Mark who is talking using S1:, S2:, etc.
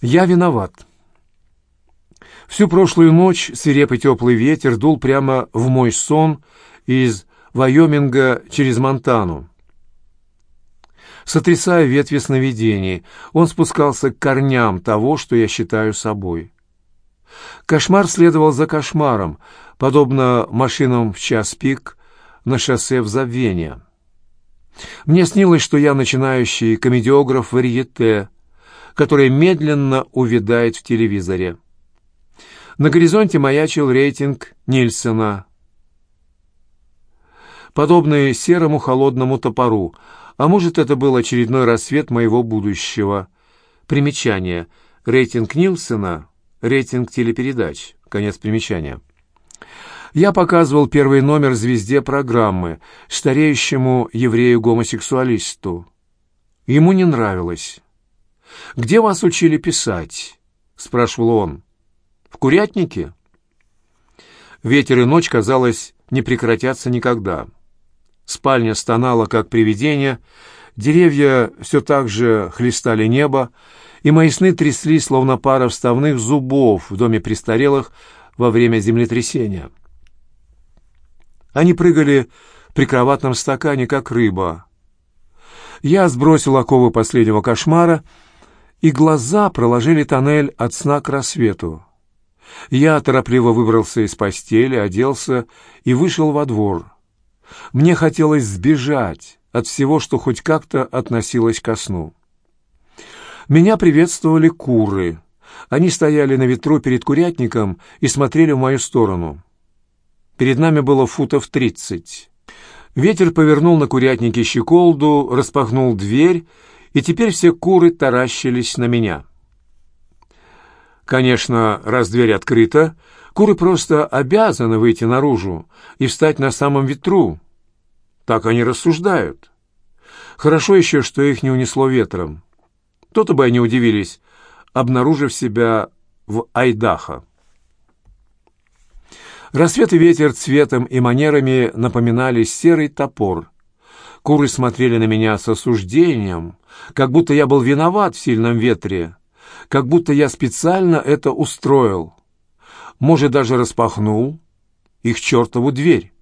S1: Я виноват. Всю прошлую ночь свирепый теплый ветер дул прямо в мой сон из Вайоминга через Монтану. Сотрясая ветви сновидений, он спускался к корням того, что я считаю собой. Кошмар следовал за кошмаром, подобно машинам в час пик на шоссе в забвение. Мне снилось, что я начинающий комедиограф варьете, который медленно увядает в телевизоре. На горизонте маячил рейтинг Нильсена, подобный серому холодному топору, а может, это был очередной рассвет моего будущего. Примечание. Рейтинг Нильсена, рейтинг телепередач. Конец примечания. Я показывал первый номер звезде программы, стареющему еврею-гомосексуалисту. Ему не нравилось. «Где вас учили писать?» — спрашивал он. «В курятнике?» Ветер и ночь, казалось, не прекратятся никогда. Спальня стонала, как привидение, деревья все так же хлестали небо, и мои сны трясли, словно пара вставных зубов в доме престарелых во время землетрясения. Они прыгали в прикроватном стакане, как рыба. Я сбросил оковы последнего кошмара — и глаза проложили тоннель от сна к рассвету. Я торопливо выбрался из постели, оделся и вышел во двор. Мне хотелось сбежать от всего, что хоть как-то относилось ко сну. Меня приветствовали куры. Они стояли на ветру перед курятником и смотрели в мою сторону. Перед нами было футов тридцать. Ветер повернул на курятнике щеколду, распахнул дверь и теперь все куры таращились на меня. Конечно, раз дверь открыта, куры просто обязаны выйти наружу и встать на самом ветру. Так они рассуждают. Хорошо еще, что их не унесло ветром. То-то бы они удивились, обнаружив себя в Айдахо. Рассвет и ветер цветом и манерами напоминали серый топор. Куры смотрели на меня с осуждением, как будто я был виноват в сильном ветре, как будто я специально это устроил. Может, даже распахнул их чертову дверь.